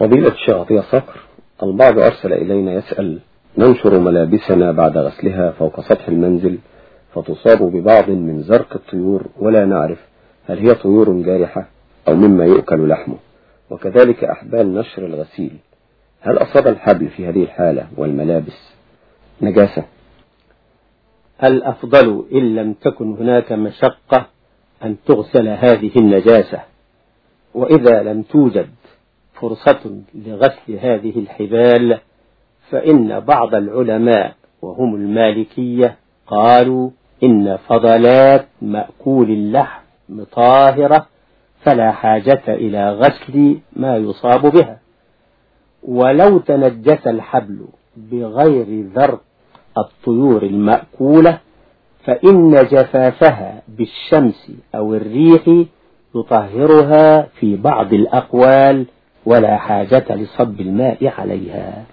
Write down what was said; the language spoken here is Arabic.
فضيلة الشيخ عطية صقر البعض أرسل إلينا يسأل ننشر ملابسنا بعد غسلها فوق سطح المنزل فتصاب ببعض من زرق الطيور ولا نعرف هل هي طيور جارحة أو مما يؤكل لحمه. وكذلك أحبال نشر الغسيل هل أصاب الحبل في هذه الحالة والملابس؟ نجاسة. الأفضل إن لم تكن هناك مشقة أن تغسل هذه النجاسة؟ وإذا لم توجد فرصة لغسل هذه الحبال فإن بعض العلماء وهم المالكية قالوا إن فضلات مأكول اللحم طاهرة فلا حاجة إلى غسل ما يصاب بها. ولو تنجس الحبل بغير ذرق الطيور المأكولة فإن جفافها بالشمس أو الريح يطهرها في بعض الأقوال ولا حاجة لصب الماء عليها.